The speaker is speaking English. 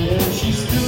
And she stood.